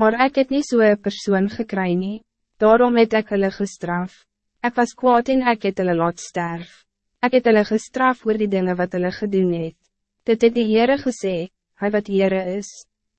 Maar ik het niet zo'n so persoon gekry nie, daarom het ek hulle gestraf. Ik was kwaad en ek het hulle laat sterf. Ik het hulle gestraf voor die dingen wat hulle gedoen het. Dit het die Heere gesê, hy wat Heere is.